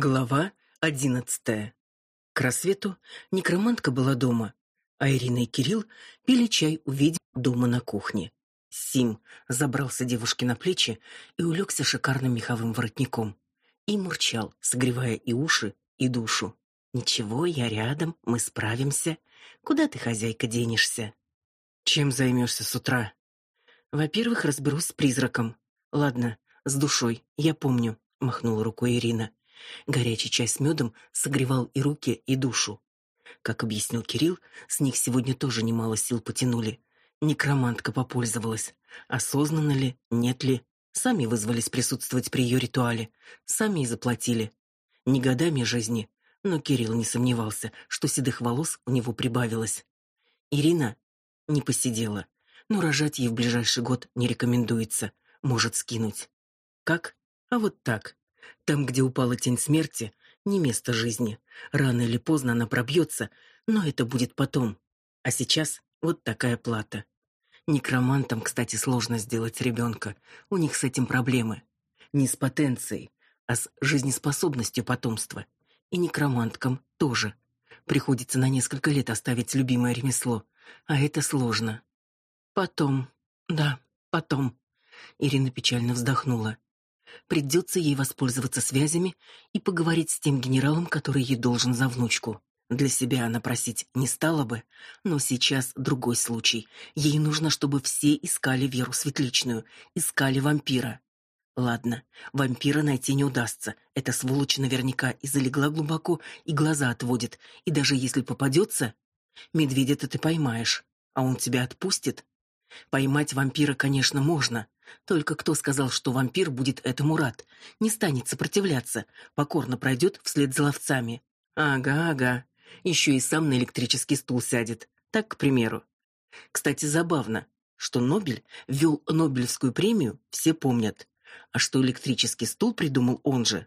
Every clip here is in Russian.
Глава одиннадцатая. К рассвету некромантка была дома, а Ирина и Кирилл пили чай у ведьм дома на кухне. Сим забрался девушке на плечи и улегся шикарным меховым воротником. И мурчал, согревая и уши, и душу. «Ничего, я рядом, мы справимся. Куда ты, хозяйка, денешься?» «Чем займешься с утра?» «Во-первых, разберусь с призраком. Ладно, с душой, я помню», — махнула рукой Ирина. Горячий чай с медом согревал и руки, и душу. Как объяснил Кирилл, с них сегодня тоже немало сил потянули. Некромантка попользовалась. Осознанно ли, нет ли, сами вызвались присутствовать при ее ритуале, сами и заплатили. Не годами жизни, но Кирилл не сомневался, что седых волос у него прибавилось. Ирина не посидела, но рожать ей в ближайший год не рекомендуется, может скинуть. Как? А вот так. Там, где упала тень смерти, не место жизни. Рано или поздно она пробьется, но это будет потом. А сейчас вот такая плата. Некромантам, кстати, сложно сделать ребенка. У них с этим проблемы. Не с потенцией, а с жизнеспособностью потомства. И некроманткам тоже. Приходится на несколько лет оставить любимое ремесло, а это сложно. Потом. Да, потом. Ирина печально вздохнула. Придется ей воспользоваться связями и поговорить с тем генералом, который ей должен за внучку. Для себя она просить не стала бы, но сейчас другой случай. Ей нужно, чтобы все искали Веру Светличную, искали вампира. Ладно, вампира найти не удастся. Эта сволочь наверняка и залегла глубоко, и глаза отводит. И даже если попадется, медведя-то ты поймаешь, а он тебя отпустит. Поймать вампира, конечно, можно, только кто сказал, что вампир будет этому рад? Не станет сопротивляться, покорно пройдет вслед за ловцами. Ага, ага. Еще и сам на электрический стул сядет. Так, к примеру. Кстати, забавно, что Нобель ввел Нобелевскую премию, все помнят. А что электрический стул придумал он же.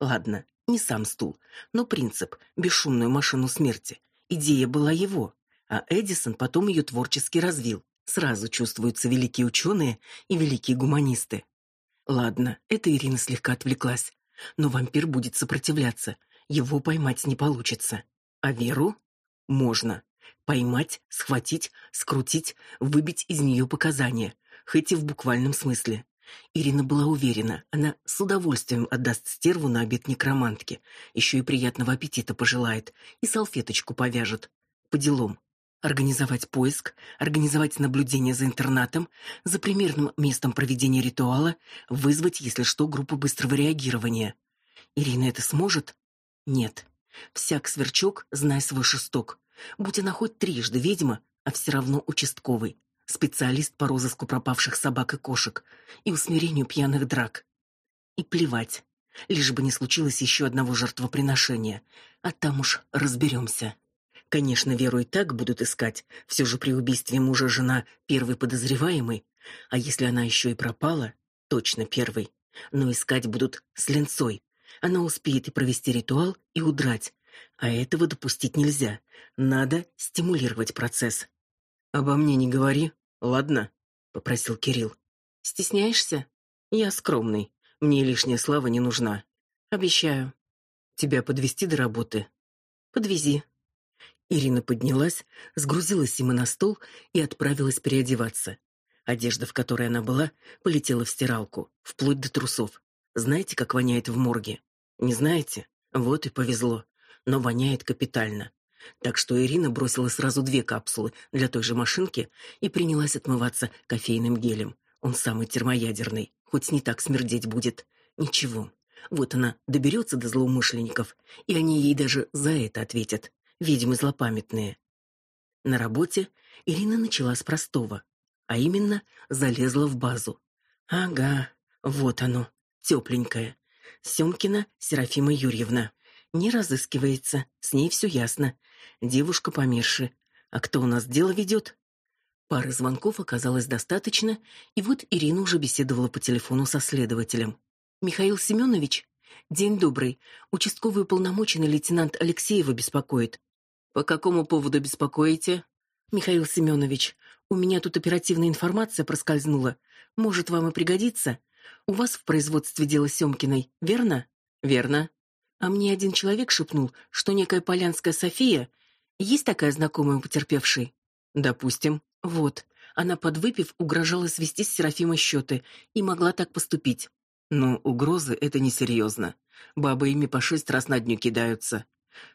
Ладно, не сам стул, но принцип бесшумную машину смерти. Идея была его, а Эдисон потом ее творчески развил. Сразу чувствуются великие ученые и великие гуманисты. Ладно, это Ирина слегка отвлеклась, но вампир будет сопротивляться, его поймать не получится. А Веру можно поймать, схватить, скрутить, выбить из нее показания, хоть и в буквальном смысле. Ирина была уверена, она с удовольствием отдаст стерву на обед некромантке, еще и приятного аппетита пожелает и салфеточку повяжет. По делам организовать поиск, организовать наблюдение за интернатом, за примерным местом проведения ритуала, вызвать, если что, группу быстрого реагирования. Ирина это сможет? Нет. Всяк сверчок, знай свой шесток. Будь она хоть трижды ведьма, а все равно участковый, специалист по розыску пропавших собак и кошек и усмирению пьяных драк. И плевать, лишь бы не случилось еще одного жертвоприношения, а там уж разберемся. Конечно, Веру и так будут искать, все же при убийстве мужа жена первый подозреваемый, а если она еще и пропала, точно первый. Но искать будут с Ленцой. Она успеет и провести ритуал, и удрать. А этого допустить нельзя. Надо стимулировать процесс. Обо мне не говори, ладно? попросил Кирилл. Стесняешься? Я скромный. Мне лишняя слава не нужна. Обещаю. Тебя подвести до работы. Подвези, Ирина поднялась, сгрузила Сима на стол и отправилась переодеваться. Одежда, в которой она была, полетела в стиралку, вплоть до трусов. Знаете, как воняет в морге? Не знаете? Вот и повезло. Но воняет капитально. Так что Ирина бросила сразу две капсулы для той же машинки и принялась отмываться кофейным гелем. Он самый термоядерный, хоть не так смердеть будет. Ничего. Вот она доберется до злоумышленников, и они ей даже за это ответят ведьмы злопамятные. На работе Ирина начала с простого, а именно залезла в базу. Ага, вот оно, тепленькое. Сёмкина Серафима Юрьевна. Не разыскивается, с ней все ясно. Девушка померши. А кто у нас дело ведет? Пары звонков оказалось достаточно, и вот Ирина уже беседовала по телефону со следователем. Михаил Семенович, день добрый. Участковый уполномоченный лейтенант Алексеева беспокоит. По какому поводу беспокоите? Михаил Семенович, у меня тут оперативная информация проскользнула. Может, вам и пригодится. У вас в производстве дело Семкиной, верно? Верно. А мне один человек шепнул, что некая Полянская София, есть такая знакомая у потерпевшей. Допустим. Вот. Она, подвыпив, угрожала свести с Серафимой счеты и могла так поступить. Но угрозы — это несерьезно. Бабы ими по шесть раз на дню кидаются.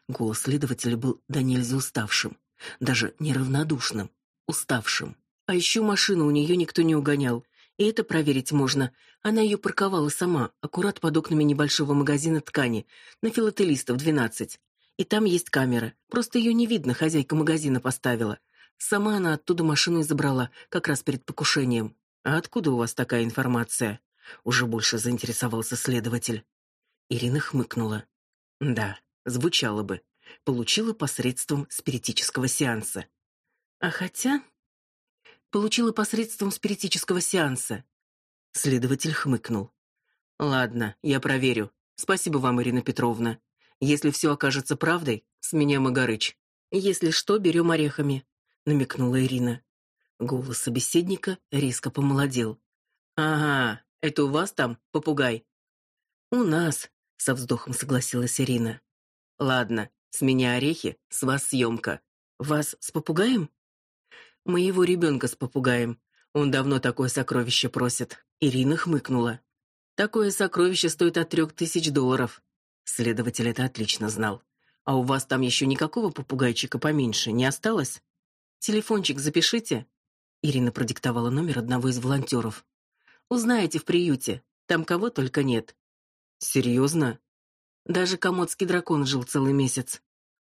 Голос следователя был до нельзя уставшим. Даже неравнодушным. Уставшим. А еще машину у нее никто не угонял. И это проверить можно. Она ее парковала сама, аккурат под окнами небольшого магазина ткани, на филателистов 12. И там есть камера. Просто ее не видно, хозяйка магазина поставила. Сама она оттуда машину и забрала, как раз перед покушением. А откуда у вас такая информация? Уже больше заинтересовался следователь. Ирина хмыкнула. Да, звучало бы. Получила посредством спиритического сеанса. А хотя получила посредством спиритического сеанса. Следователь хмыкнул. Ладно, я проверю. Спасибо вам, Ирина Петровна. Если все окажется правдой, с меня Магарыч. Если что, берем орехами намекнула Ирина. Голос собеседника резко помолодел. Ага, это у вас там попугай? У нас, со вздохом согласилась Ирина. Ладно, с меня орехи, с вас съемка. Вас с попугаем? Моего ребенка с попугаем. Он давно такое сокровище просит. Ирина хмыкнула. Такое сокровище стоит от трех тысяч долларов. Следователь это отлично знал. А у вас там еще никакого попугайчика поменьше не осталось? Телефончик запишите. Ирина продиктовала номер одного из волонтеров. Узнаете в приюте. Там кого только нет. Серьезно? Даже комодский дракон жил целый месяц.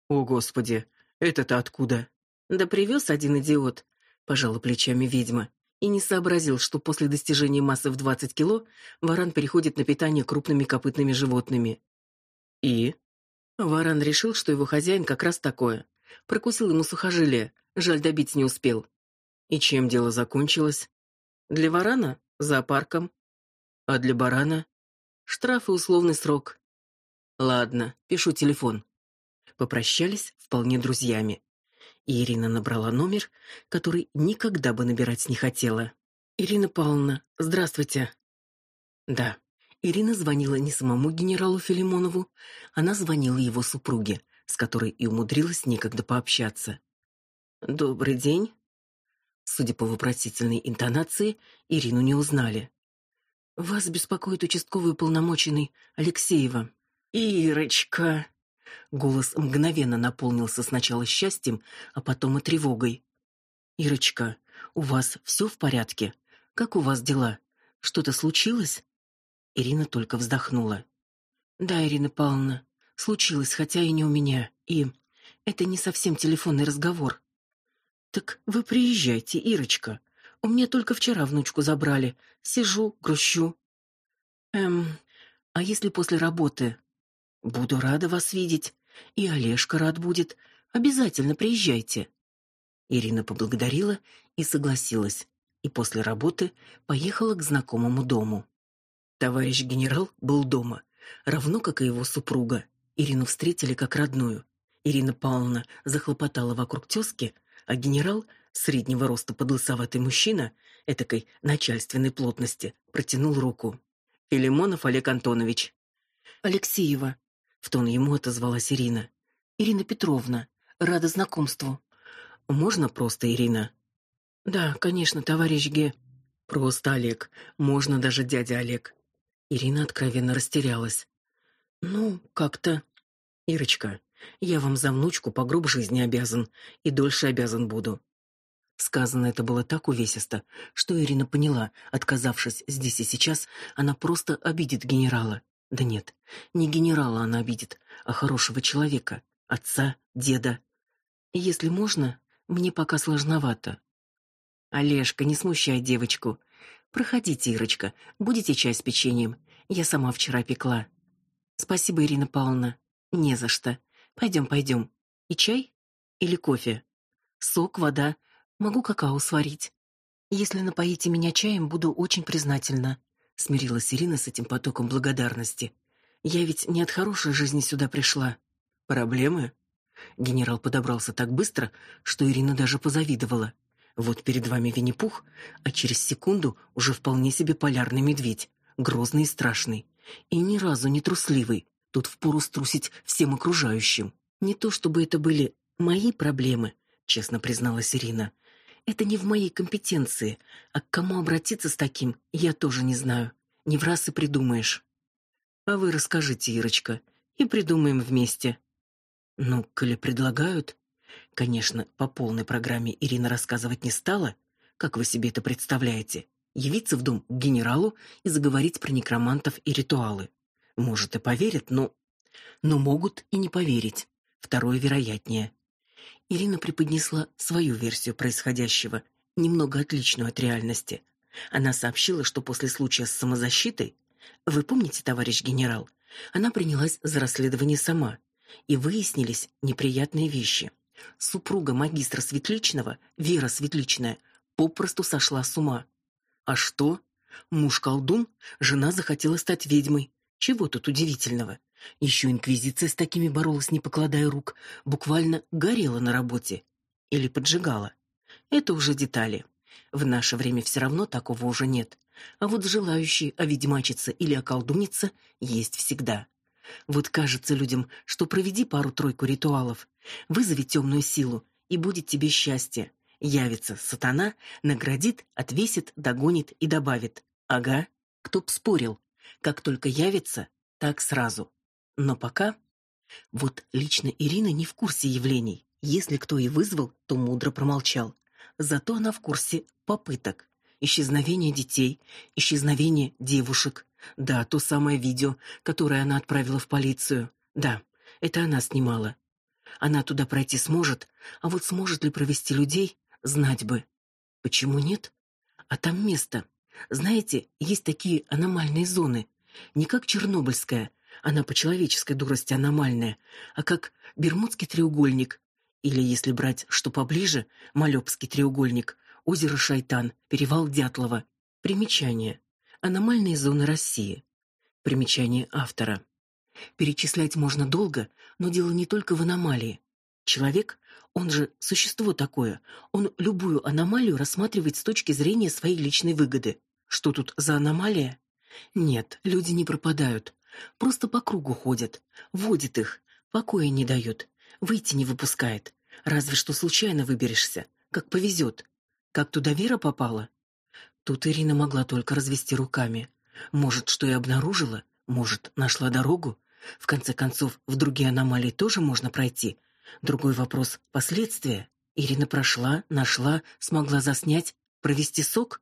О, господи, это-то откуда? Да привез один идиот, пожала плечами ведьма и не сообразил, что после достижения массы в 20 кило варан переходит на питание крупными копытными животными. И варан решил, что его хозяин как раз такое. Прокусил ему сухожилие, Жаль, добить не успел. И чем дело закончилось? Для варана — зоопарком. А для барана — штраф и условный срок. Ладно, пишу телефон. Попрощались вполне друзьями. И Ирина набрала номер, который никогда бы набирать не хотела. Ирина Павловна, здравствуйте. Да. Ирина звонила не самому генералу Филимонову, она звонила его супруге, с которой и умудрилась некогда пообщаться. Добрый день. Судя по вопросительной интонации, Ирину не узнали. Вас беспокоит участковый полномоченный Алексеева. Ирочка. Голос мгновенно наполнился сначала счастьем, а потом и тревогой. Ирочка, у вас все в порядке? Как у вас дела? Что-то случилось? Ирина только вздохнула. Да, Ирина Павловна, случилось, хотя и не у меня. И это не совсем телефонный разговор. Так вы приезжайте, Ирочка. У меня только вчера внучку забрали. Сижу, грущу. Эм, а если после работы? Буду рада вас видеть. И Олежка рад будет. Обязательно приезжайте. Ирина поблагодарила и согласилась. И после работы поехала к знакомому дому. Товарищ генерал был дома, равно как и его супруга. Ирину встретили как родную. Ирина Павловна захлопотала вокруг тёзки, а генерал, среднего роста подлысоватый мужчина, этакой начальственной плотности, протянул руку. «Филимонов Олег Антонович». «Алексеева», — в тон ему отозвалась Ирина. «Ирина Петровна, рада знакомству». «Можно просто Ирина?» «Да, конечно, товарищ Ге...» «Просто Олег. Можно даже дядя Олег». Ирина откровенно растерялась. «Ну, как-то...» «Ирочка, я вам за внучку по гроб жизни обязан и дольше обязан буду. Сказано это было так увесисто, что Ирина поняла, отказавшись здесь и сейчас, она просто обидит генерала. Да нет, не генерала она обидит, а хорошего человека, отца, деда. И если можно, мне пока сложновато. Олежка, не смущай девочку. Проходите, Ирочка, будете чай с печеньем. Я сама вчера пекла. Спасибо, Ирина Павловна. Не за что. Пойдем, пойдем. И чай? Или кофе? Сок, вода. Могу какао сварить. Если напоите меня чаем, буду очень признательна. Смирилась Ирина с этим потоком благодарности. Я ведь не от хорошей жизни сюда пришла. Проблемы? Генерал подобрался так быстро, что Ирина даже позавидовала. Вот перед вами Винни-Пух, а через секунду уже вполне себе полярный медведь, грозный и страшный, и ни разу не трусливый, Тут впору струсить всем окружающим. Не то чтобы это были мои проблемы, честно призналась Ирина. Это не в моей компетенции, а к кому обратиться с таким, я тоже не знаю. Не в раз и придумаешь. А вы расскажите, Ирочка, и придумаем вместе. Ну, коли предлагают, конечно, по полной программе Ирина рассказывать не стала, как вы себе это представляете? Явиться в дом к генералу и заговорить про некромантов и ритуалы. Может, и поверят, но но могут и не поверить. Второе вероятнее. Ирина преподнесла свою версию происходящего, немного отличную от реальности. Она сообщила, что после случая с самозащитой, вы помните, товарищ генерал, она принялась за расследование сама, и выяснились неприятные вещи. Супруга магистра Светличного, Вера Светличная, попросту сошла с ума. А что? Муж колдун, жена захотела стать ведьмой. Чего тут удивительного? Еще инквизиция с такими боролась, не покладая рук, буквально горела на работе или поджигала. Это уже детали. В наше время все равно такого уже нет. А вот желающие оведьмачиться или околдуниться есть всегда. Вот кажется людям, что проведи пару-тройку ритуалов, вызови темную силу, и будет тебе счастье. Явится сатана, наградит, отвесит, догонит и добавит. Ага, кто б спорил. Как только явится, так сразу. Но пока вот лично Ирина не в курсе явлений. Если кто и вызвал, то мудро промолчал. Зато она в курсе попыток. Исчезновения детей, исчезновения девушек. Да, то самое видео, которое она отправила в полицию. Да, это она снимала. Она туда пройти сможет, а вот сможет ли провести людей, знать бы. Почему нет? А там место. Знаете, есть такие аномальные зоны, не как Чернобыльская, она по человеческой дурости аномальная, а как Бермудский треугольник, или если брать что поближе, Малёбский треугольник, озеро Шайтан, перевал Дятлова. Примечание. Аномальные зоны России. Примечание автора. Перечислять можно долго, но дело не только в аномалии. Человек, он же существо такое, он любую аномалию рассматривает с точки зрения своей личной выгоды. Что тут за аномалия? Нет, люди не пропадают. Просто по кругу ходят, водит их, покоя не дает, выйти не выпускает. Разве что случайно выберешься, как повезет. Как туда Вера попала? Тут Ирина могла только развести руками. Может, что и обнаружила, может, нашла дорогу. В конце концов, в другие аномалии тоже можно пройти. Другой вопрос последствия. Ирина прошла, нашла, смогла заснять, провести сок.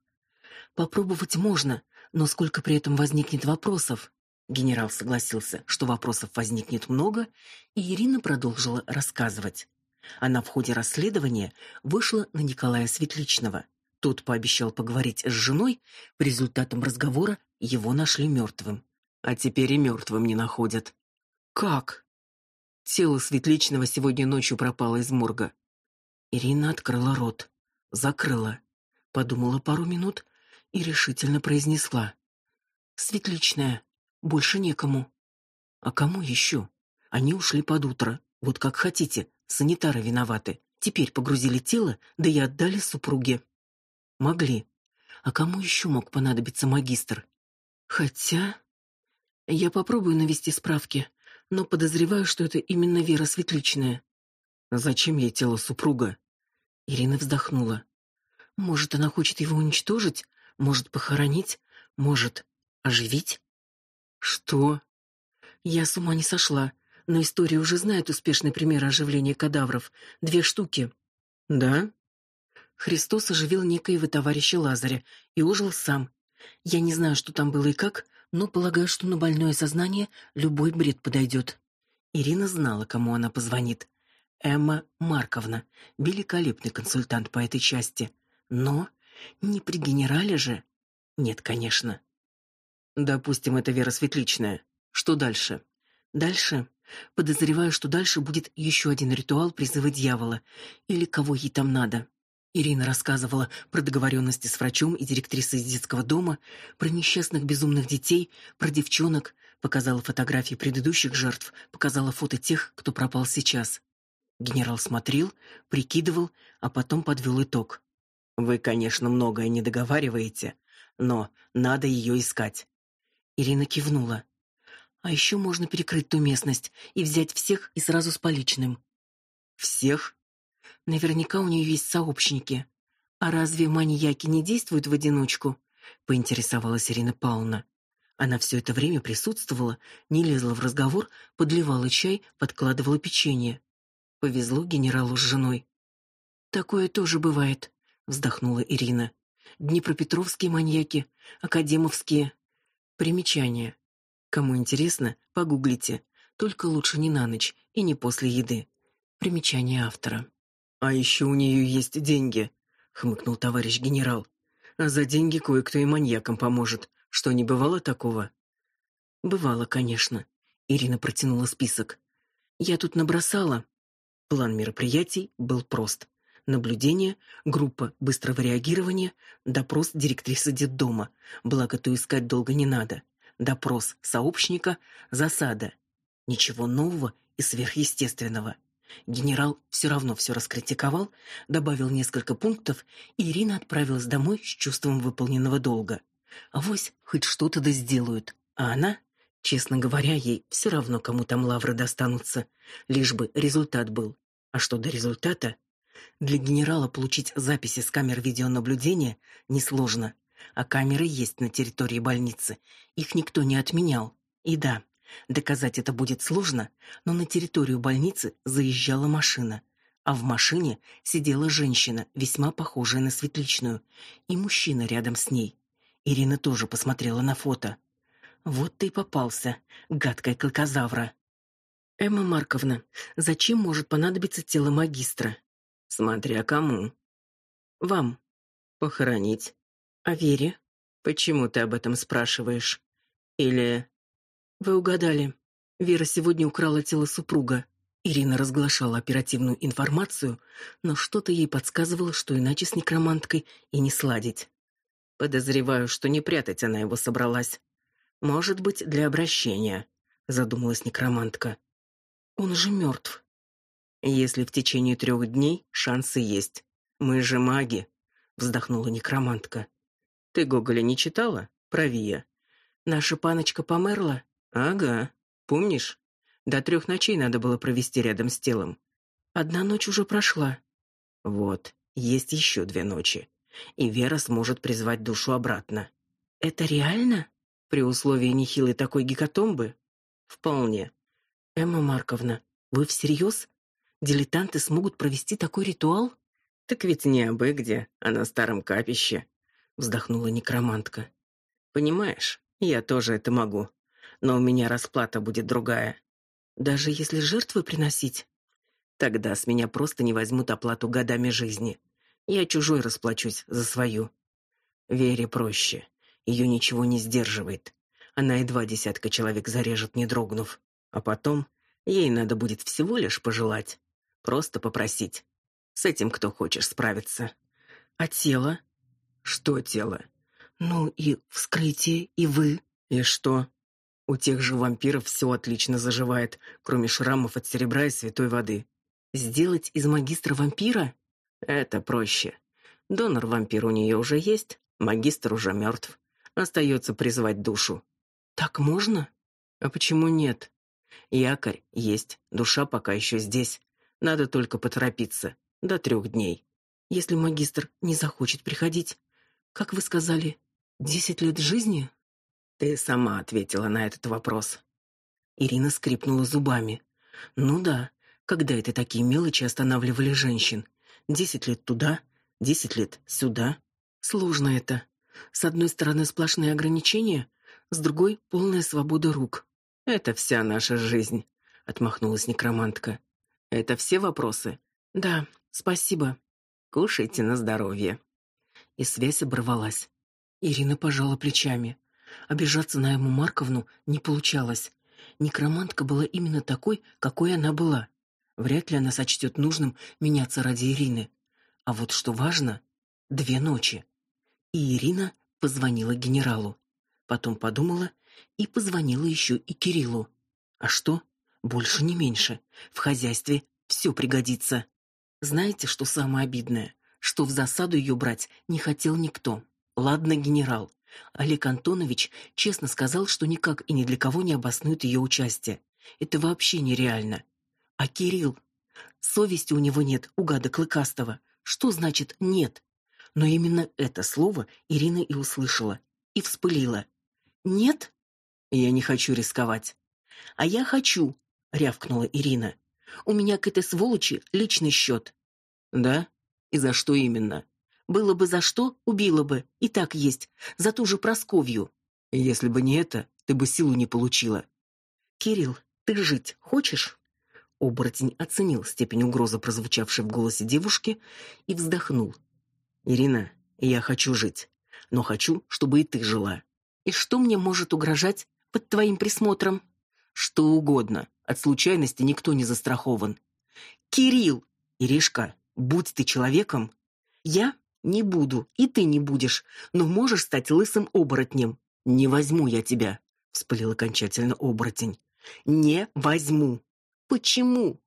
Попробовать можно, но сколько при этом возникнет вопросов? Генерал согласился, что вопросов возникнет много, и Ирина продолжила рассказывать. Она в ходе расследования вышла на Николая Светличного. Тот пообещал поговорить с женой, по результатам разговора его нашли мертвым. А теперь и мертвым не находят. Как? Тело Светличного сегодня ночью пропало из морга. Ирина открыла рот, закрыла, подумала пару минут и решительно произнесла: "Светличная, больше некому. А кому еще? Они ушли под утро. Вот как хотите, санитары виноваты. Теперь погрузили тело, да и отдали супруге. Могли. А кому еще мог понадобиться магистр? Хотя я попробую навести справки, но подозреваю, что это именно Вера Светличная. Зачем ей тело супруга? Ирина вздохнула. Может, она хочет его уничтожить, может похоронить, может оживить? Что? Я с ума не сошла, но история уже знает успешный пример оживления кадавров. Две штуки. Да? Христос оживил некоего товарища Лазаря и ожил сам. Я не знаю, что там было и как, но полагаю, что на больное сознание любой бред подойдет. Ирина знала, кому она позвонит. Эмма Марковна, великолепный консультант по этой части. Но не при генерале же. Нет, конечно. Допустим, это Вера Светличная. Что дальше? Дальше подозреваю, что дальше будет еще один ритуал призыва дьявола или кого ей там надо. Ирина рассказывала про договоренности с врачом и директрисой детского дома, про несчастных безумных детей, про девчонок, показала фотографии предыдущих жертв, показала фото тех, кто пропал сейчас. Генерал смотрел, прикидывал, а потом подвел итог. Вы, конечно, многое не договариваете, но надо ее искать. Ирина кивнула. А еще можно перекрыть ту местность и взять всех и сразу с поличным. Всех? Наверняка у нее есть сообщники. А разве маньяки не действуют в одиночку? поинтересовалась Ирина Павловна. Она все это время присутствовала, не лезла в разговор, подливала чай, подкладывала печенье. Повезло генералу с женой. Такое тоже бывает, вздохнула Ирина. Днепропетровские маньяки, академовские. Примечание. Кому интересно, погуглите. Только лучше не на ночь и не после еды. Примечание автора. А еще у нее есть деньги, хмыкнул товарищ генерал. А за деньги кое-кто и маньякам поможет. Что не бывало такого? Бывало, конечно. Ирина протянула список. Я тут набросала. План мероприятий был прост. Наблюдение, группа быстрого реагирования, допрос директрисы детдома. Благо, то искать долго не надо. Допрос сообщника, засада. Ничего нового и сверхъестественного. Генерал все равно все раскритиковал, добавил несколько пунктов, и Ирина отправилась домой с чувством выполненного долга. Авось хоть что-то да сделают. А она, честно говоря, ей все равно кому там лавры достанутся, лишь бы результат был. А что до результата? Для генерала получить записи с камер видеонаблюдения несложно, а камеры есть на территории больницы. Их никто не отменял. И да, доказать это будет сложно, но на территорию больницы заезжала машина, а в машине сидела женщина, весьма похожая на Светличную, и мужчина рядом с ней. Ирина тоже посмотрела на фото. Вот ты и попался, гадкая клыкозавра. Эмма Марковна, зачем может понадобиться тело магистра? Смотря кому. Вам. Похоронить. А Вере? Почему ты об этом спрашиваешь? Или... Вы угадали. Вера сегодня украла тело супруга. Ирина разглашала оперативную информацию, но что-то ей подсказывало, что иначе с некроманткой и не сладить. Подозреваю, что не прятать она его собралась. Может быть, для обращения, задумалась некромантка. Он же мертв. Если в течение трех дней шансы есть. Мы же маги, вздохнула некромантка. Ты Гоголя не читала? Про Вия. Наша паночка померла? Ага. Помнишь? До трех ночей надо было провести рядом с телом. Одна ночь уже прошла. Вот, есть еще две ночи и Вера сможет призвать душу обратно. Это реально? При условии нехилой такой гекатомбы? Вполне. Эмма Марковна, вы всерьез? Дилетанты смогут провести такой ритуал? Так ведь не абы где, а на старом капище, вздохнула некромантка. Понимаешь, я тоже это могу, но у меня расплата будет другая. Даже если жертвы приносить? Тогда с меня просто не возьмут оплату годами жизни. Я чужой расплачусь за свою. Вере проще. Ее ничего не сдерживает. Она и два десятка человек зарежет, не дрогнув. А потом ей надо будет всего лишь пожелать. Просто попросить. С этим кто хочешь справиться. А тело? Что тело? Ну и вскрытие, и вы. И что? У тех же вампиров все отлично заживает, кроме шрамов от серебра и святой воды. Сделать из магистра вампира? Это проще. Донор-вампир у нее уже есть, магистр уже мертв. Остается призвать душу. Так можно? А почему нет? Якорь есть, душа пока еще здесь. Надо только поторопиться. До трех дней. Если магистр не захочет приходить, как вы сказали, десять лет жизни? Ты сама ответила на этот вопрос. Ирина скрипнула зубами. Ну да, когда это такие мелочи останавливали женщин? Десять лет туда, десять лет сюда. Сложно это. С одной стороны сплошные ограничения, с другой полная свобода рук. Это вся наша жизнь, отмахнулась некромантка. Это все вопросы. Да, спасибо. Кушайте на здоровье. И связь оборвалась. Ирина пожала плечами. Обижаться на Эмму Марковну не получалось. Некромантка была именно такой, какой она была. Вряд ли она сочтет нужным меняться ради Ирины. А вот что важно, две ночи. И Ирина позвонила генералу. Потом подумала и позвонила еще и Кириллу. А что? Больше не меньше. В хозяйстве все пригодится. Знаете, что самое обидное? Что в засаду ее брать не хотел никто. Ладно, генерал. Олег Антонович честно сказал, что никак и ни для кого не обоснует ее участие. Это вообще нереально. А Кирилл? Совести у него нет, у гада клыкастого. Что значит «нет»? Но именно это слово Ирина и услышала. И вспылила. «Нет?» «Я не хочу рисковать». «А я хочу», — рявкнула Ирина. «У меня к этой сволочи личный счет». «Да? И за что именно?» «Было бы за что, убила бы. И так есть. За ту же Просковью». «Если бы не это, ты бы силу не получила». «Кирилл, ты жить хочешь?» Оборотень оценил степень угрозы, прозвучавшей в голосе девушки, и вздохнул. «Ирина, я хочу жить, но хочу, чтобы и ты жила. И что мне может угрожать под твоим присмотром?» «Что угодно. От случайности никто не застрахован». «Кирилл!» «Иришка, будь ты человеком...» «Я не буду, и ты не будешь, но можешь стать лысым оборотнем». «Не возьму я тебя», — вспылил окончательно оборотень. «Не возьму». Почему?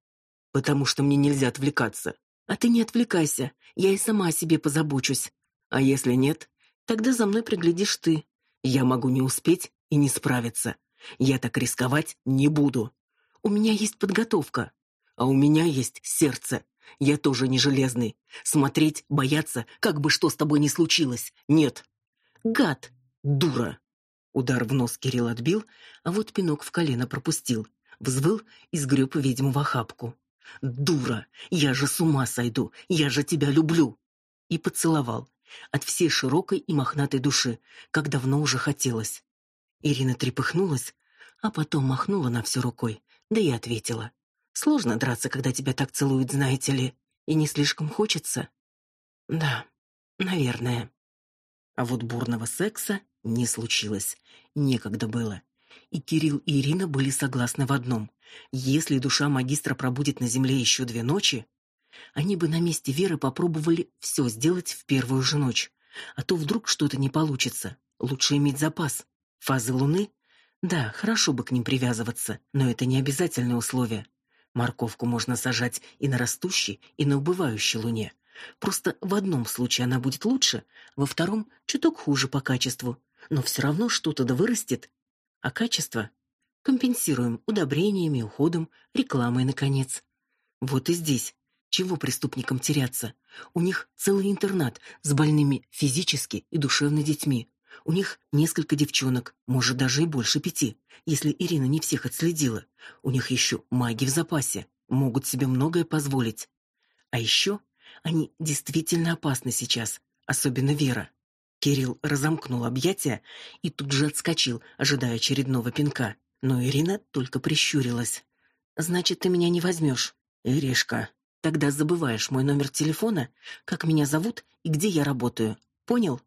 Потому что мне нельзя отвлекаться. А ты не отвлекайся, я и сама о себе позабочусь. А если нет, тогда за мной приглядишь ты. Я могу не успеть и не справиться. Я так рисковать не буду. У меня есть подготовка, а у меня есть сердце. Я тоже не железный. Смотреть, бояться, как бы что с тобой ни случилось. Нет. Гад, дура. Удар в нос Кирилл отбил, а вот пинок в колено пропустил взвыл и сгреб ведьму в охапку. «Дура! Я же с ума сойду! Я же тебя люблю!» И поцеловал от всей широкой и мохнатой души, как давно уже хотелось. Ирина трепыхнулась, а потом махнула на все рукой, да и ответила. «Сложно драться, когда тебя так целуют, знаете ли, и не слишком хочется?» «Да, наверное». А вот бурного секса не случилось. Некогда было. И Кирилл и Ирина были согласны в одном. Если душа магистра пробудет на земле еще две ночи, они бы на месте Веры попробовали все сделать в первую же ночь. А то вдруг что-то не получится. Лучше иметь запас. Фазы Луны? Да, хорошо бы к ним привязываться, но это не обязательное условие. Морковку можно сажать и на растущей, и на убывающей Луне. Просто в одном случае она будет лучше, во втором чуток хуже по качеству. Но все равно что-то да вырастет, а качество компенсируем удобрениями, уходом, рекламой, наконец. Вот и здесь. Чего преступникам теряться? У них целый интернат с больными физически и душевно детьми. У них несколько девчонок, может, даже и больше пяти, если Ирина не всех отследила. У них еще маги в запасе, могут себе многое позволить. А еще они действительно опасны сейчас, особенно Вера. Кирилл разомкнул объятия и тут же отскочил, ожидая очередного пинка. Но Ирина только прищурилась. «Значит, ты меня не возьмешь?» «Иришка, тогда забываешь мой номер телефона, как меня зовут и где я работаю. Понял?»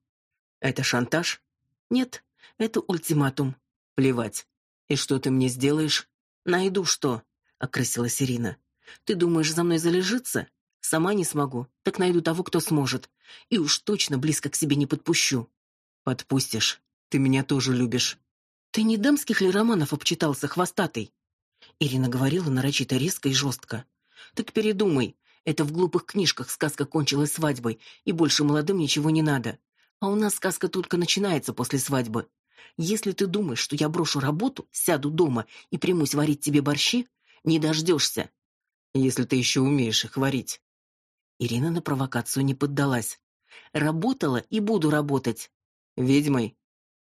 «Это шантаж?» «Нет, это ультиматум». «Плевать. И что ты мне сделаешь?» «Найду что», — окрасилась Ирина. «Ты думаешь, за мной залежится? Сама не смогу, так найду того, кто сможет. И уж точно близко к себе не подпущу. Подпустишь. Ты меня тоже любишь. Ты не дамских ли романов обчитался, хвостатый? Ирина говорила нарочито резко и жестко. Так передумай. Это в глупых книжках сказка кончилась свадьбой, и больше молодым ничего не надо. А у нас сказка только начинается после свадьбы. Если ты думаешь, что я брошу работу, сяду дома и примусь варить тебе борщи, не дождешься. Если ты еще умеешь их варить. Ирина на провокацию не поддалась. Работала и буду работать. Ведьмой,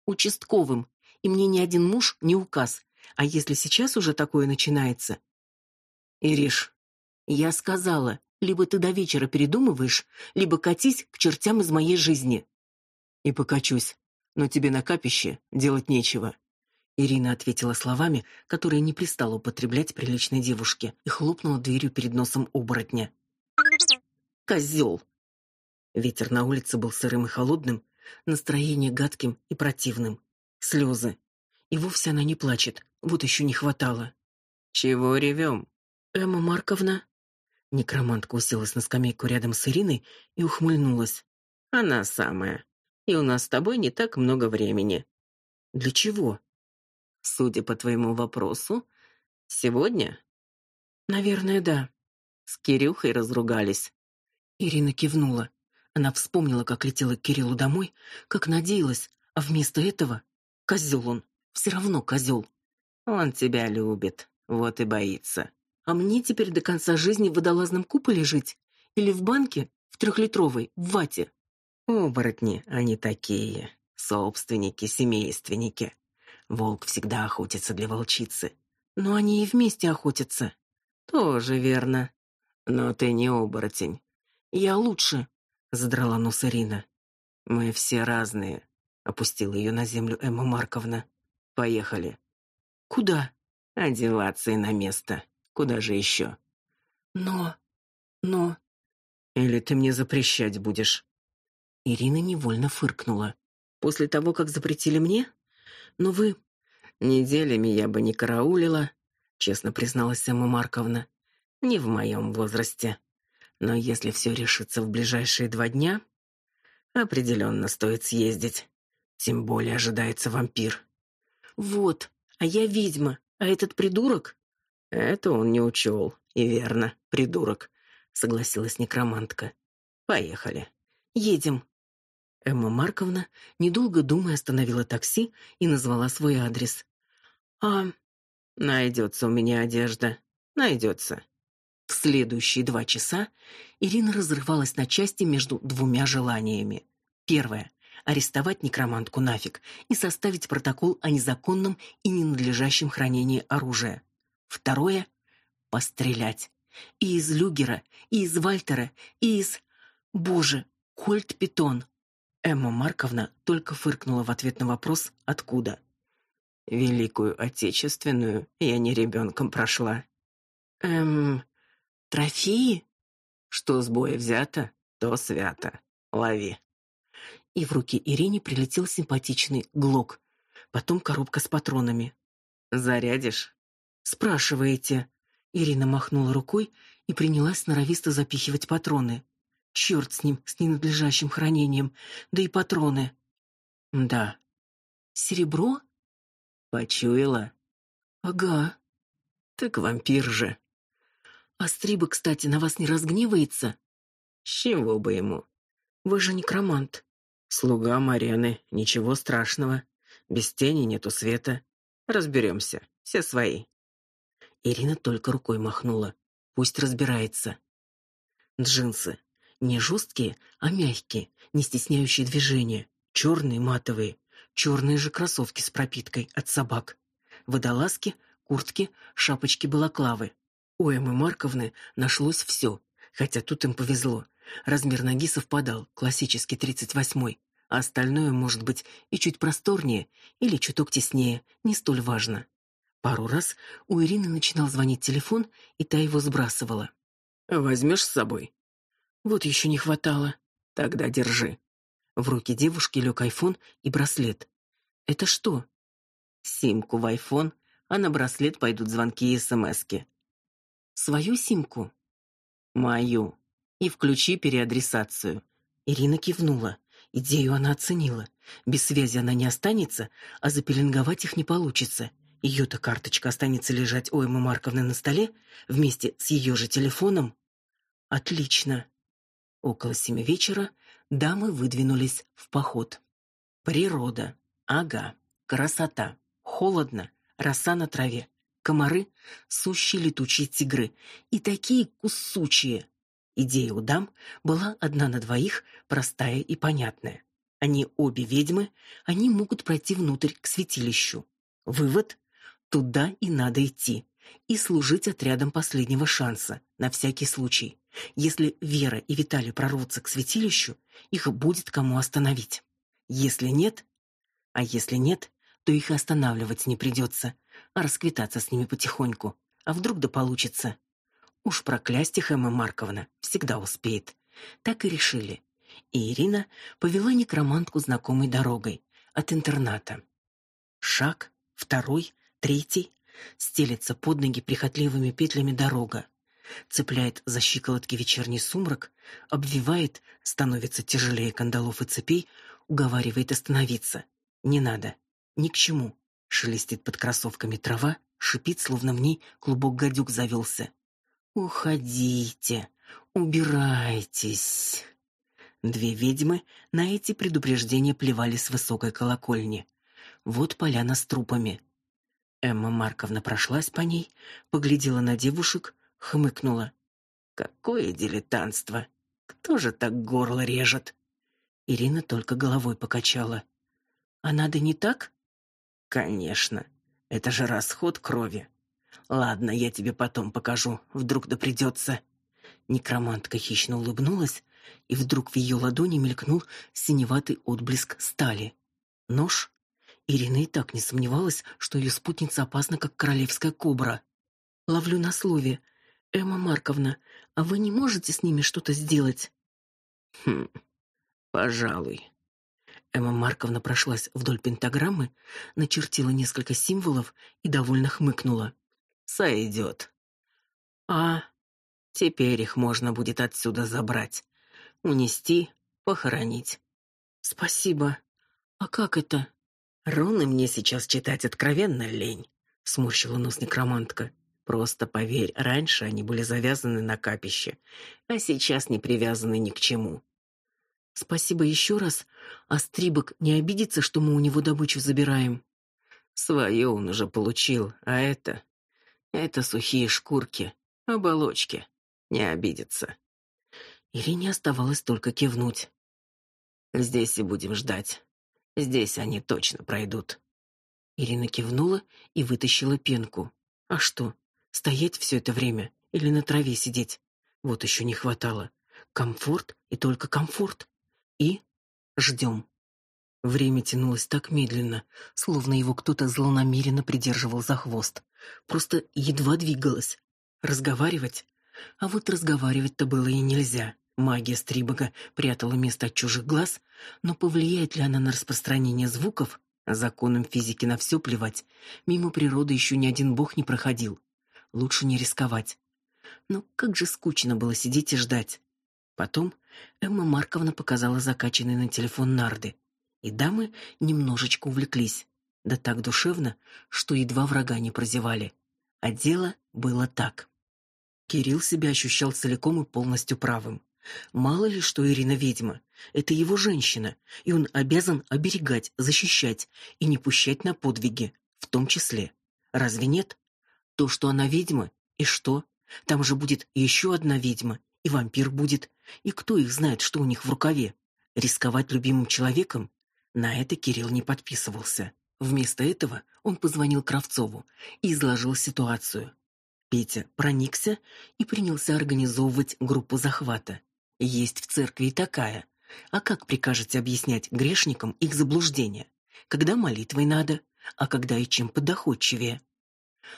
участковым, и мне ни один муж не указ. А если сейчас уже такое начинается? Ириш, я сказала, либо ты до вечера передумываешь, либо катись к чертям из моей жизни. И покачусь. Но тебе на капище делать нечего. Ирина ответила словами, которые не пристало употреблять приличной девушке, и хлопнула дверью перед носом оборотня. Козел!» Ветер на улице был сырым и холодным, настроение гадким и противным. Слезы. И вовсе она не плачет, вот еще не хватало. «Чего ревем?» «Эмма Марковна?» Некромантка уселась на скамейку рядом с Ириной и ухмыльнулась. «Она самая. И у нас с тобой не так много времени». «Для чего?» «Судя по твоему вопросу, сегодня?» «Наверное, да». С Кирюхой разругались. Ирина кивнула. Она вспомнила, как летела к Кириллу домой, как надеялась, А вместо этого козел он, все равно козел. Он тебя любит, вот и боится. А мне теперь до конца жизни в водолазном куполе жить? Или в банке, в трехлитровой, в вате? Оборотни, они такие. Собственники, семейственники. Волк всегда охотится для волчицы. Но они и вместе охотятся. Тоже верно. Но ты не оборотень. Я лучше, задрала нос Ирина. Мы все разные, опустила ее на землю Эмма Марковна. Поехали. Куда? Одеваться и на место. Куда же еще? Но но или ты мне запрещать будешь? Ирина невольно фыркнула. После того, как запретили мне? Но вы неделями я бы не караулила, честно призналась Эмма Марковна. Не в моем возрасте. Но если все решится в ближайшие два дня, определенно стоит съездить. Тем более ожидается вампир. Вот, а я ведьма, а этот придурок? Это он не учел. И верно, придурок, согласилась некромантка. Поехали. Едем. Эмма Марковна, недолго думая, остановила такси и назвала свой адрес. А найдется у меня одежда. Найдется. В следующие два часа Ирина разрывалась на части между двумя желаниями. Первое арестовать некромантку нафиг и составить протокол о незаконном и ненадлежащем хранении оружия. Второе пострелять. И из Люгера, и из Вальтера, и из Боже, Кольт Питон. Эмма Марковна только фыркнула в ответ на вопрос откуда. Великую Отечественную я не ребенком прошла. Эм, Трофеи? Что с боя взято, то свято. Лови. И в руки Ирине прилетел симпатичный глок, потом коробка с патронами. Зарядишь? Спрашиваете. Ирина махнула рукой и принялась сноровисто запихивать патроны. Черт с ним, с ненадлежащим хранением, да и патроны. Да. Серебро? Почуяла? Ага. Так вампир же. А Стриба, кстати, на вас не разгневается? С чего бы ему? Вы же некромант. Слуга Марены, ничего страшного. Без тени нету света. Разберемся, все свои. Ирина только рукой махнула. Пусть разбирается. Джинсы. Не жесткие, а мягкие, не стесняющие движения. Черные матовые. Черные же кроссовки с пропиткой от собак. Водолазки, куртки, шапочки-балаклавы. У Эммы Марковны нашлось все, хотя тут им повезло. Размер ноги совпадал, классический 38-й, а остальное может быть и чуть просторнее или чуток теснее, не столь важно. Пару раз у Ирины начинал звонить телефон, и та его сбрасывала. Возьмешь с собой? Вот еще не хватало. Тогда держи. В руки девушки лег айфон и браслет. Это что? Симку в айфон, а на браслет пойдут звонки и смски. Свою симку? Мою. И включи переадресацию. Ирина кивнула. Идею она оценила. Без связи она не останется, а запеленговать их не получится. Ее-то карточка останется лежать у Эммы Марковны на столе вместе с ее же телефоном. Отлично. Около семи вечера дамы выдвинулись в поход. Природа. Ага. Красота. Холодно. Роса на траве комары, сущие летучие тигры и такие кусучие. Идея у дам была одна на двоих, простая и понятная. Они обе ведьмы, они могут пройти внутрь к святилищу. Вывод туда и надо идти и служить отрядом последнего шанса на всякий случай. Если Вера и Виталий прорвутся к святилищу, их будет кому остановить. Если нет, а если нет, то их останавливать не придется, а расквитаться с ними потихоньку. А вдруг да получится. Уж проклясть их Эмма Марковна всегда успеет. Так и решили. И Ирина повела некромантку знакомой дорогой от интерната. Шаг, второй, третий, стелется под ноги прихотливыми петлями дорога. Цепляет за щиколотки вечерний сумрак, обвивает, становится тяжелее кандалов и цепей, уговаривает остановиться. Не надо, ни к чему. Шелестит под кроссовками трава, шипит, словно в ней клубок гадюк завелся. Уходите, убирайтесь. Две ведьмы на эти предупреждения плевали с высокой колокольни. Вот поляна с трупами. Эмма Марковна прошлась по ней, поглядела на девушек, хмыкнула. Какое дилетантство! Кто же так горло режет? Ирина только головой покачала. А надо не так? Конечно. Это же расход крови. Ладно, я тебе потом покажу, вдруг да придется. Некромантка хищно улыбнулась, и вдруг в ее ладони мелькнул синеватый отблеск стали. Нож? Ирина и так не сомневалась, что ее спутница опасна, как королевская кобра. Ловлю на слове. Эмма Марковна, а вы не можете с ними что-то сделать? Хм. Пожалуй. Эмма Марковна прошлась вдоль пентаграммы, начертила несколько символов и довольно хмыкнула. Сойдет. А теперь их можно будет отсюда забрать, унести, похоронить. Спасибо. А как это? Руны мне сейчас читать откровенно лень, сморщила нос некромантка. Просто поверь, раньше они были завязаны на капище, а сейчас не привязаны ни к чему. Спасибо еще раз. А Стрибок не обидится, что мы у него добычу забираем? Свое он уже получил, а это... Это сухие шкурки, оболочки. Не обидится. Ирине оставалось только кивнуть. Здесь и будем ждать. Здесь они точно пройдут. Ирина кивнула и вытащила пенку. А что? Стоять все это время или на траве сидеть? Вот еще не хватало. Комфорт и только комфорт. И ждем. Время тянулось так медленно, словно его кто-то злонамеренно придерживал за хвост. Просто едва двигалось. Разговаривать? А вот разговаривать-то было и нельзя. Магия Стрибога прятала место от чужих глаз, но повлияет ли она на распространение звуков? Законам физики на все плевать. Мимо природы еще ни один бог не проходил. Лучше не рисковать. Но как же скучно было сидеть и ждать. Потом Эмма Марковна показала закачанный на телефон нарды, и дамы немножечко увлеклись. Да так душевно, что едва врага не прозевали. А дело было так. Кирилл себя ощущал целиком и полностью правым. Мало ли, что Ирина ведьма. Это его женщина, и он обязан оберегать, защищать и не пущать на подвиги, в том числе. Разве нет? То, что она ведьма, и что? Там же будет еще одна ведьма, и вампир будет, и кто их знает, что у них в рукаве? Рисковать любимым человеком? На это Кирилл не подписывался. Вместо этого он позвонил Кравцову и изложил ситуацию. Петя проникся и принялся организовывать группу захвата. Есть в церкви и такая. А как прикажете объяснять грешникам их заблуждения? Когда молитвой надо, а когда и чем подоходчивее?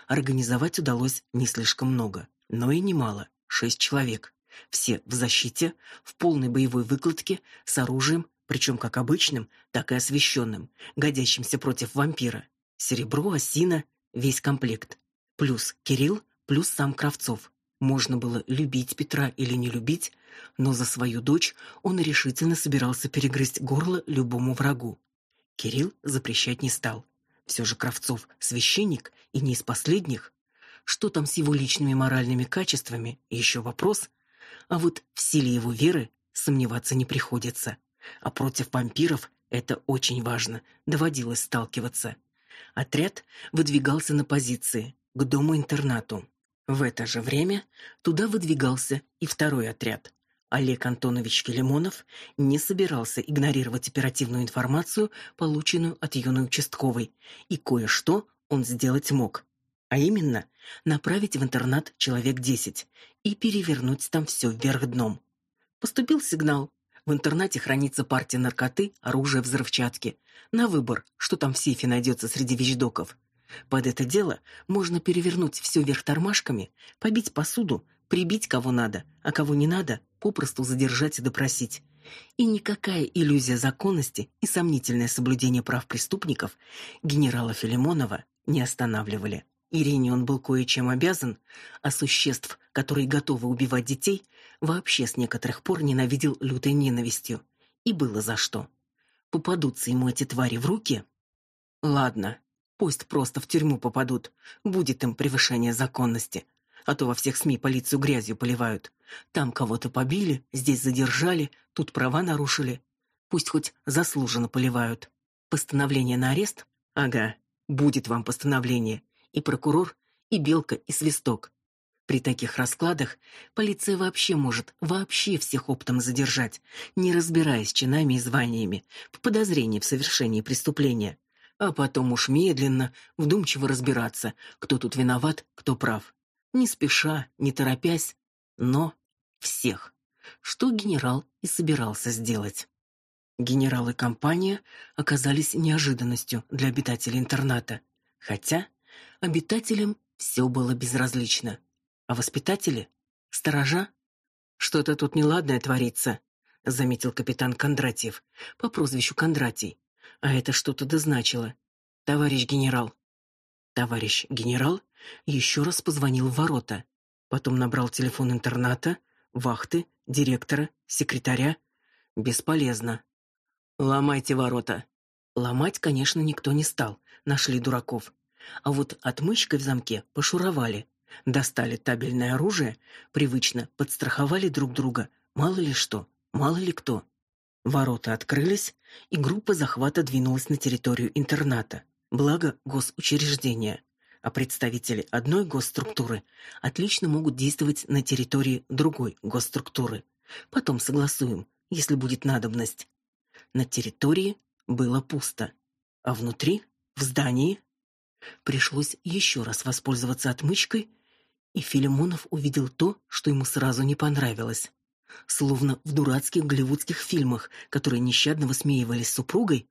Организовать удалось не слишком много, но и немало шесть человек. Все в защите, в полной боевой выкладке, с оружием, причем как обычным, так и освещенным, годящимся против вампира. Серебро, осина, весь комплект. Плюс Кирилл, плюс сам Кравцов. Можно было любить Петра или не любить, но за свою дочь он решительно собирался перегрызть горло любому врагу. Кирилл запрещать не стал. Все же Кравцов священник и не из последних. Что там с его личными моральными качествами, еще вопрос. А вот в силе его веры сомневаться не приходится. А против вампиров это очень важно, доводилось сталкиваться. Отряд выдвигался на позиции, к дому-интернату. В это же время туда выдвигался и второй отряд. Олег Антонович Келемонов не собирался игнорировать оперативную информацию, полученную от юной участковой, и кое-что он сделать мог. А именно, направить в интернат человек десять и перевернуть там все вверх дном. Поступил сигнал. В интернате хранится партия наркоты, оружия, взрывчатки. На выбор, что там в сейфе найдется среди вещдоков. Под это дело можно перевернуть все вверх тормашками, побить посуду, прибить кого надо, а кого не надо, попросту задержать и допросить. И никакая иллюзия законности и сомнительное соблюдение прав преступников генерала Филимонова не останавливали. Ирине он был кое-чем обязан, а существ, которые готовы убивать детей, вообще с некоторых пор ненавидел лютой ненавистью. И было за что. Попадутся ему эти твари в руки? Ладно, Пусть просто в тюрьму попадут, будет им превышение законности. а то во всех СМИ полицию грязью поливают. Там кого-то побили, здесь задержали, тут права нарушили. Пусть хоть заслуженно поливают. Постановление на арест? Ага, будет вам постановление. И прокурор, и белка, и свисток. При таких раскладах полиция вообще может вообще всех оптом задержать, не разбираясь чинами и званиями, по подозрению в совершении преступления. А потом уж медленно, вдумчиво разбираться, кто тут виноват, кто прав. Не спеша, не торопясь, но всех. Что генерал и собирался сделать. Генерал и компания оказались неожиданностью для обитателей интерната, хотя обитателям все было безразлично. А воспитатели? Сторожа? Что-то тут неладное творится, заметил капитан Кондратьев по прозвищу Кондратий. А это что-то дозначило. Товарищ генерал. Товарищ генерал еще раз позвонил в ворота. Потом набрал телефон интерната, вахты, директора, секретаря. Бесполезно. Ломайте ворота. Ломать, конечно, никто не стал. Нашли дураков. А вот отмычкой в замке пошуровали. Достали табельное оружие, привычно подстраховали друг друга, мало ли что, мало ли кто. Ворота открылись, и группа захвата двинулась на территорию интерната. Благо госучреждения, а представители одной госструктуры отлично могут действовать на территории другой госструктуры. Потом согласуем, если будет надобность. На территории было пусто, а внутри, в здании, пришлось еще раз воспользоваться отмычкой и Филимонов увидел то, что ему сразу не понравилось. Словно в дурацких голливудских фильмах, которые нещадно высмеивались супругой,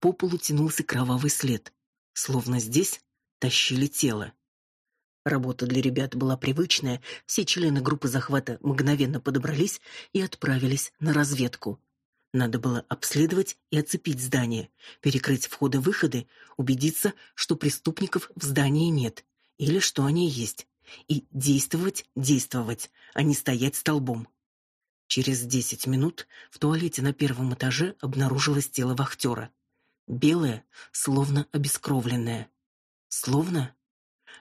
по полу тянулся кровавый след. Словно здесь тащили тело. Работа для ребят была привычная, все члены группы захвата мгновенно подобрались и отправились на разведку. Надо было обследовать и оцепить здание, перекрыть входы-выходы, убедиться, что преступников в здании нет или что они есть и действовать, действовать, а не стоять столбом. Через десять минут в туалете на первом этаже обнаружилось тело вахтера. Белое, словно обескровленное. Словно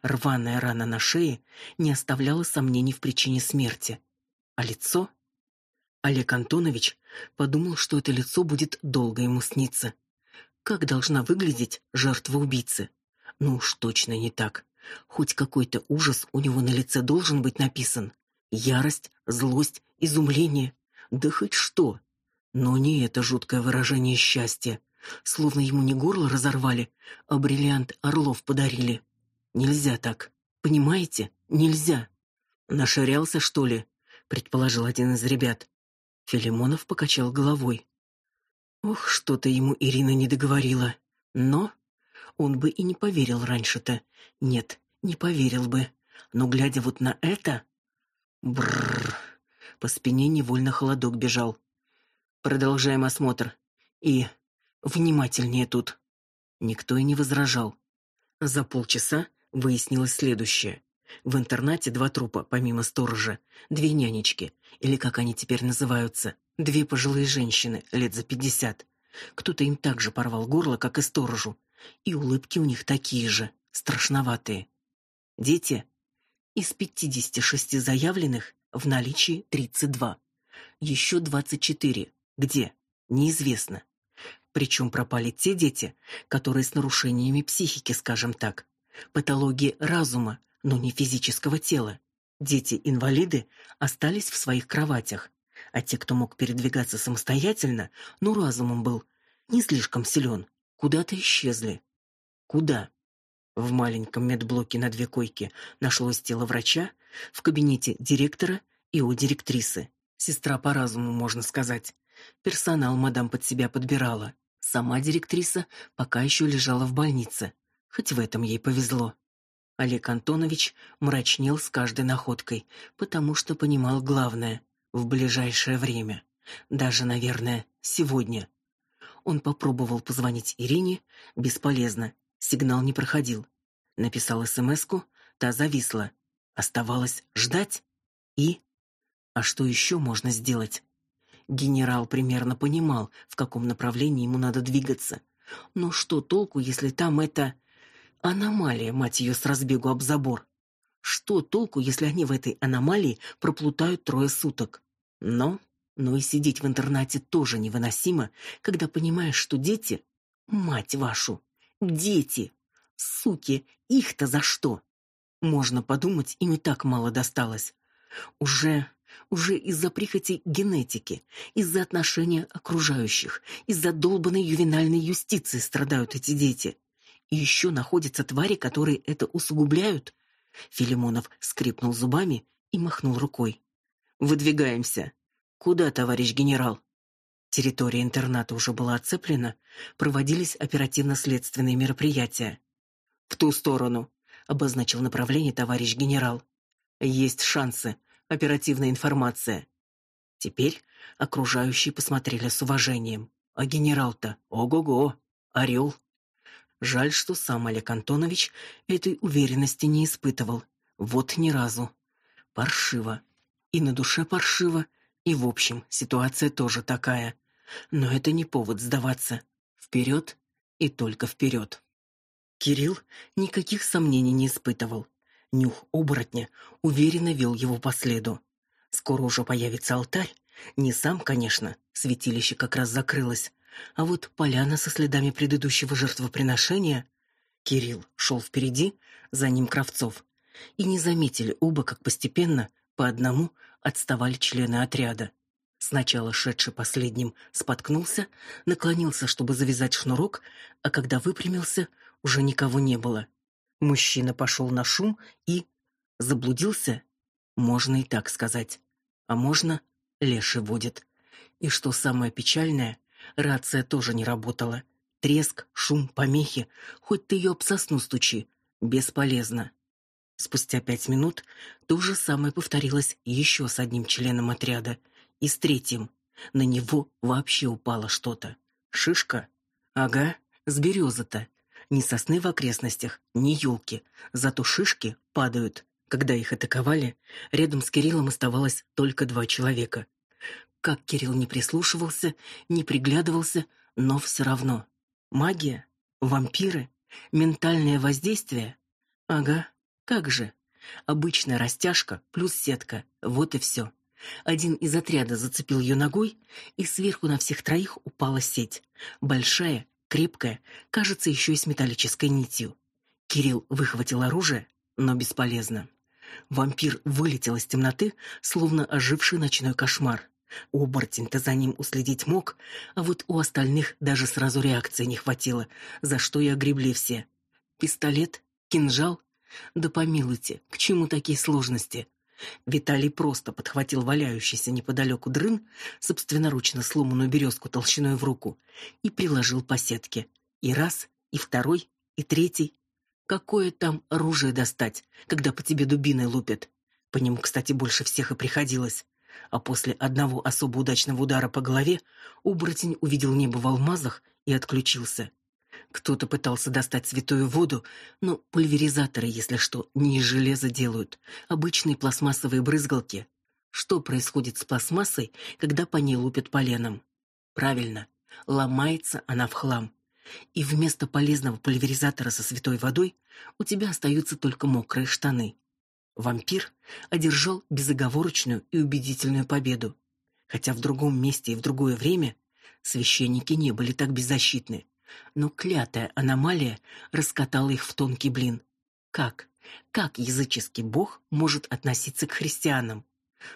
рваная рана на шее не оставляла сомнений в причине смерти. А лицо? Олег Антонович подумал, что это лицо будет долго ему сниться. Как должна выглядеть жертва убийцы? Ну уж точно не так. Хоть какой-то ужас у него на лице должен быть написан. Ярость, злость, изумление, да хоть что. Но не это жуткое выражение счастья, словно ему не горло разорвали, а бриллиант орлов подарили. Нельзя так. Понимаете? Нельзя. Наширялся, что ли? предположил один из ребят. Филимонов покачал головой. Ох, что-то ему Ирина не договорила. Но он бы и не поверил раньше-то. Нет, не поверил бы. Но глядя вот на это, бррр, по спине невольно холодок бежал. Продолжаем осмотр. И внимательнее тут. Никто и не возражал. За полчаса выяснилось следующее. В интернате два трупа, помимо сторожа, две нянечки, или как они теперь называются, две пожилые женщины, лет за пятьдесят. Кто-то им так же порвал горло, как и сторожу, и улыбки у них такие же, страшноватые. Дети из 56 заявленных в наличии 32. Еще 24. Где? Неизвестно. Причем пропали те дети, которые с нарушениями психики, скажем так. Патологии разума, но не физического тела. Дети-инвалиды остались в своих кроватях, а те, кто мог передвигаться самостоятельно, но разумом был не слишком силен, куда-то исчезли. Куда? В маленьком медблоке на две койки нашлось тело врача, в кабинете директора и у директрисы. Сестра по разуму, можно сказать. Персонал мадам под себя подбирала. Сама директриса пока еще лежала в больнице. Хоть в этом ей повезло. Олег Антонович мрачнел с каждой находкой, потому что понимал главное в ближайшее время, даже, наверное, сегодня. Он попробовал позвонить Ирине, бесполезно. Сигнал не проходил. Написал СМСку, та зависла. Оставалось ждать. И а что еще можно сделать? Генерал примерно понимал, в каком направлении ему надо двигаться. Но что толку, если там это аномалия, мать ее, с разбегу об забор? Что толку, если они в этой аномалии проплутают трое суток? Но, но и сидеть в интернате тоже невыносимо, когда понимаешь, что дети, мать вашу, дети, суки, их-то за что? Можно подумать, им и так мало досталось. Уже уже из-за прихоти генетики, из-за отношения окружающих, из-за долбанной ювенальной юстиции страдают эти дети. И еще находятся твари, которые это усугубляют. Филимонов скрипнул зубами и махнул рукой. Выдвигаемся. Куда, товарищ генерал? Территория интерната уже была оцеплена, проводились оперативно-следственные мероприятия. В ту сторону, обозначил направление товарищ генерал. Есть шансы, оперативная информация. Теперь окружающие посмотрели с уважением. А генерал-то, ого-го, орел. Жаль, что сам Олег Антонович этой уверенности не испытывал. Вот ни разу. Паршиво. И на душе паршиво, и в общем ситуация тоже такая. Но это не повод сдаваться. Вперед и только вперед. Кирилл никаких сомнений не испытывал. Нюх оборотня уверенно вел его по следу. Скоро уже появится алтарь. Не сам, конечно, святилище как раз закрылось. А вот поляна со следами предыдущего жертвоприношения... Кирилл шел впереди, за ним Кравцов. И не заметили оба, как постепенно, по одному, отставали члены отряда. Сначала шедший последним споткнулся, наклонился, чтобы завязать шнурок, а когда выпрямился, уже никого не было. Мужчина пошел на шум и заблудился, можно и так сказать. А можно леший водит. И что самое печальное, рация тоже не работала. Треск, шум, помехи, хоть ты ее об сосну стучи, бесполезно. Спустя пять минут то же самое повторилось еще с одним членом отряда и с третьим. На него вообще упало что-то. Шишка? Ага, с березы-то. Ни сосны в окрестностях, ни елки, зато шишки падают. Когда их атаковали, рядом с Кириллом оставалось только два человека. Как Кирилл не прислушивался, не приглядывался, но все равно. Магия? Вампиры? Ментальное воздействие? Ага, как же. Обычная растяжка плюс сетка, вот и все. Один из отряда зацепил ее ногой, и сверху на всех троих упала сеть. Большая, крепкая, кажется, еще и с металлической нитью. Кирилл выхватил оружие, но бесполезно. Вампир вылетел из темноты, словно оживший ночной кошмар. Оборотень-то за ним уследить мог, а вот у остальных даже сразу реакции не хватило, за что и огребли все. Пистолет, кинжал. Да помилуйте, к чему такие сложности? Виталий просто подхватил валяющийся неподалеку дрын, собственноручно сломанную березку толщиной в руку, и приложил по сетке. И раз, и второй, и третий. Какое там оружие достать, когда по тебе дубиной лупят? По нему, кстати, больше всех и приходилось. А после одного особо удачного удара по голове оборотень увидел небо в алмазах и отключился. Кто-то пытался достать святую воду, но пульверизаторы, если что, не из железа делают, обычные пластмассовые брызгалки. Что происходит с пластмассой, когда по ней лупят поленом? Правильно, ломается она в хлам. И вместо полезного пульверизатора со святой водой у тебя остаются только мокрые штаны. Вампир одержал безоговорочную и убедительную победу. Хотя в другом месте и в другое время священники не были так беззащитны но клятая аномалия раскатала их в тонкий блин. Как? Как языческий бог может относиться к христианам?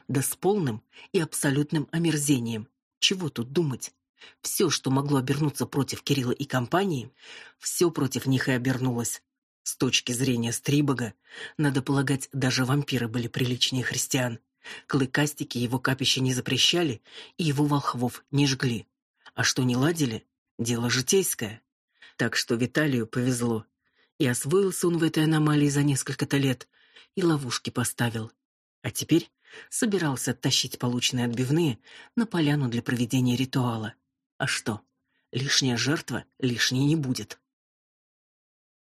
Да с полным и абсолютным омерзением. Чего тут думать? Все, что могло обернуться против Кирилла и компании, все против них и обернулось. С точки зрения Стрибога, надо полагать, даже вампиры были приличнее христиан. Клыкастики его капища не запрещали и его волхвов не жгли. А что не ладили, Дело житейское. Так что Виталию повезло. И освоился он в этой аномалии за несколько-то лет, и ловушки поставил. А теперь собирался оттащить полученные отбивные на поляну для проведения ритуала. А что? Лишняя жертва лишней не будет.